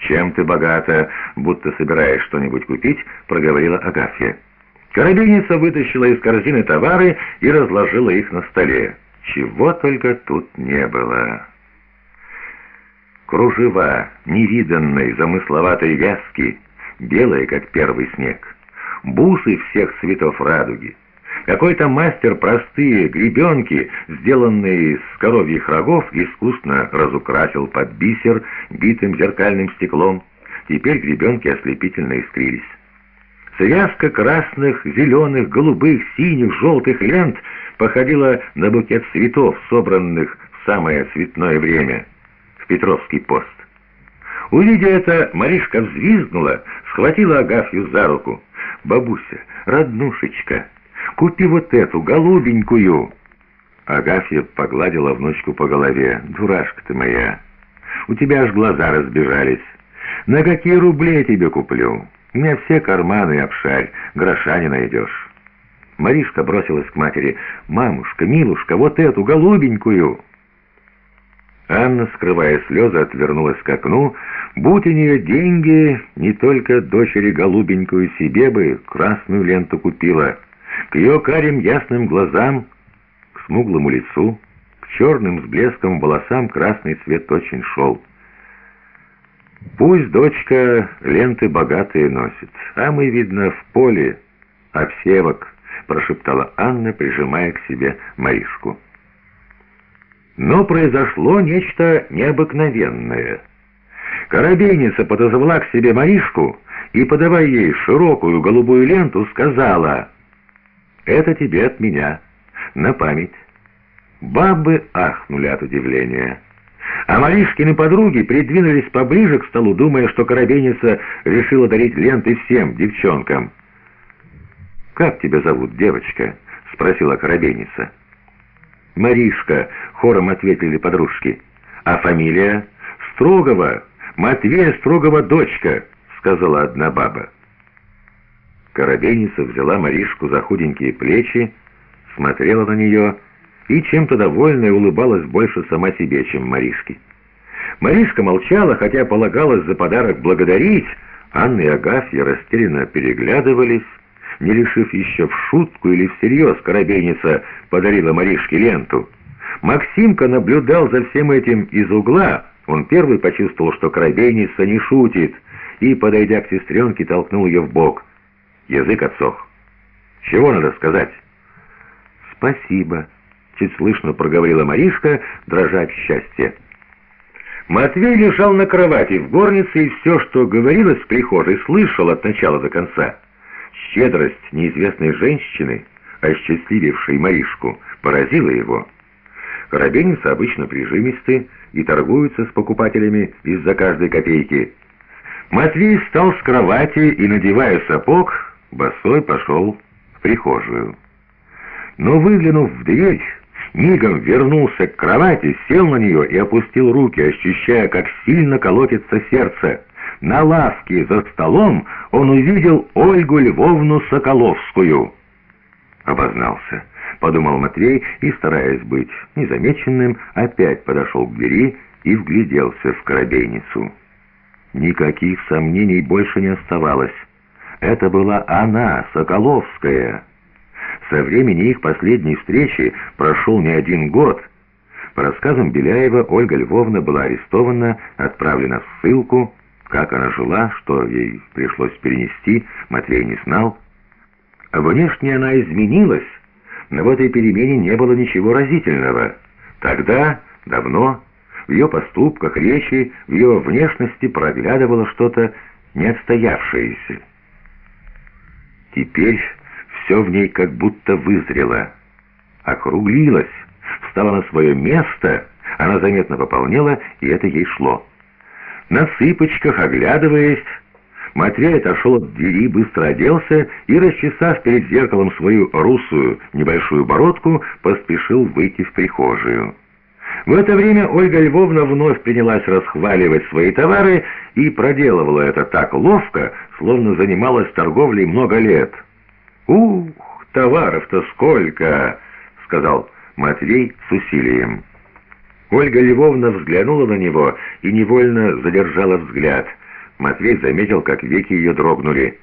«Чем ты богата?» Будто собираешь что-нибудь купить, проговорила Агафья. Коробейница вытащила из корзины товары и разложила их на столе. Чего только тут не было. Кружева невиданной замысловатой вязки, белые, как первый снег. Бусы всех цветов радуги. Какой-то мастер простые гребенки, сделанные из коровьих рогов, искусно разукрасил под бисер битым зеркальным стеклом. Теперь гребенки ослепительно искрились. Связка красных, зеленых, голубых, синих, желтых лент походила на букет цветов, собранных в самое цветное время, в Петровский пост. Увидя это, Маришка взвизгнула, схватила Агафью за руку. «Бабуся, роднушечка!» Купи вот эту, голубенькую!» Агафья погладила внучку по голове. «Дурашка ты моя! У тебя аж глаза разбежались. На какие рубли я тебе куплю? У меня все карманы обшарь, гроша не найдешь». Маришка бросилась к матери. «Мамушка, милушка, вот эту, голубенькую!» Анна, скрывая слезы, отвернулась к окну. Будь у нее деньги, не только дочери голубенькую себе бы красную ленту купила — к ее карим ясным глазам, к смуглому лицу, к черным с блеском волосам красный цвет очень шел. Пусть дочка ленты богатые носит, а мы, видно, в поле обсевок, прошептала Анна, прижимая к себе Маришку. Но произошло нечто необыкновенное. Коробейница подозвала к себе Маришку и, подавая ей широкую голубую ленту, сказала это тебе от меня, на память». Бабы ахнули от удивления. А Маришкины подруги придвинулись поближе к столу, думая, что коробейница решила дарить ленты всем девчонкам. «Как тебя зовут, девочка?» — спросила коробейница. «Маришка», — хором ответили подружки. «А фамилия?» «Строгова, Матвея Строгова дочка», — сказала одна баба. Коробейница взяла Маришку за худенькие плечи, смотрела на нее и чем-то довольная улыбалась больше сама себе, чем Маришке. Маришка молчала, хотя полагалось за подарок благодарить. Анна и Агафья растерянно переглядывались, не решив еще в шутку или всерьез коробейница подарила Маришке ленту. Максимка наблюдал за всем этим из угла. Он первый почувствовал, что коробейница не шутит, и, подойдя к сестренке, толкнул ее в бок. Язык отсох. Чего надо сказать? «Спасибо», — чуть слышно проговорила Маришка, дрожа от счастья. Матвей лежал на кровати в горнице, и все, что говорилось в прихожей, слышал от начала до конца. Щедрость неизвестной женщины, осчастливившей Маришку, поразила его. Коробейницы обычно прижимисты и торгуются с покупателями из-за каждой копейки. Матвей встал с кровати и, надевая сапог, Босой пошел в прихожую. Но, выглянув в дверь, мигом вернулся к кровати, сел на нее и опустил руки, ощущая, как сильно колотится сердце. На лавке за столом он увидел Ольгу Львовну Соколовскую. «Обознался», — подумал Матвей и, стараясь быть незамеченным, опять подошел к двери и вгляделся в коробейницу. Никаких сомнений больше не оставалось. Это была она, Соколовская. Со времени их последней встречи прошел не один год. По рассказам Беляева, Ольга Львовна была арестована, отправлена в ссылку. Как она жила, что ей пришлось перенести, Матвей не знал. Внешне она изменилась, но в этой перемене не было ничего разительного. Тогда, давно, в ее поступках, речи, в ее внешности проглядывало что-то неотстоявшееся. Теперь все в ней как будто вызрело, округлилось, встала на свое место, она заметно пополнела, и это ей шло. На цыпочках, оглядываясь, Матвей отошел от двери, быстро оделся и, расчесав перед зеркалом свою русую небольшую бородку, поспешил выйти в прихожую. В это время Ольга Львовна вновь принялась расхваливать свои товары и проделывала это так ловко, словно занималась торговлей много лет. «Ух, товаров-то сколько!» — сказал Матвей с усилием. Ольга Львовна взглянула на него и невольно задержала взгляд — Матвей заметил, как веки ее дрогнули.